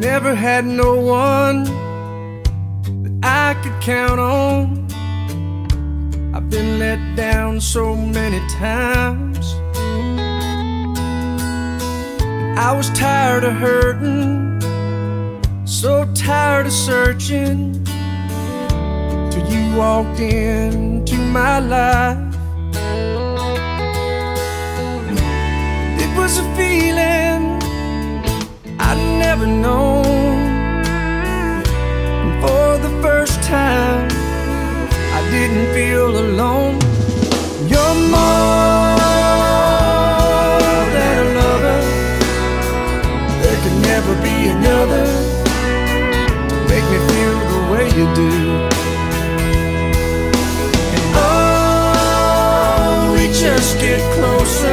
Never had no one that I could count on. I've been let down so many times. I was tired of hurting, so tired of searching. Till you walked into my life. It was a feeling I'd never known. For the first time, I didn't feel alone. You're more than a lover. There could never be another to make me feel the way you do. And oh, we just get closer.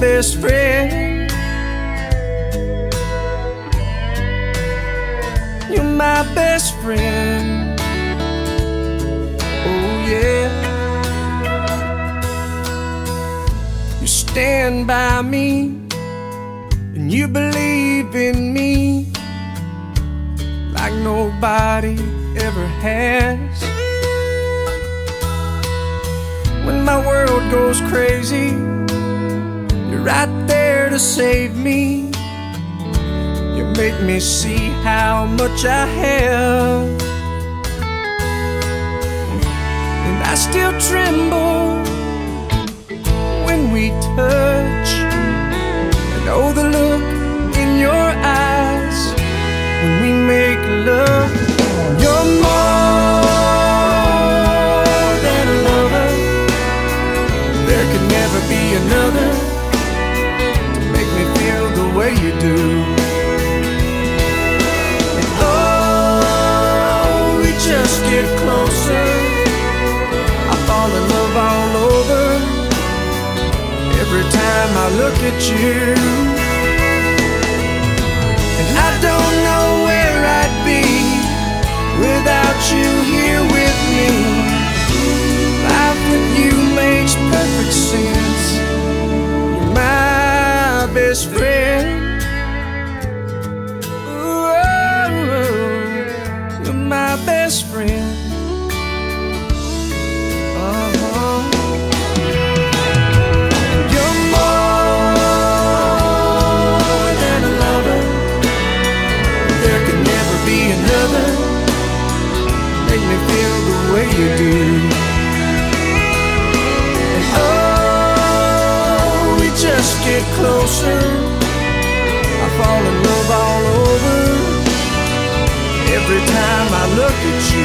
Best friend. You're my best friend. Oh, yeah. You stand by me and you believe in me like nobody ever has. When my world goes crazy, right there to save me. You make me see how much I have. And I still tremble when we touch. And oh, the look in your eyes when we make love. You're more than a lover. There could never be another closer. I fall in love all over every time I look at you. And I don't know where I'd be without you here me feel the way you do. And oh, we just get closer. I fall in love all over. Every time I look at you.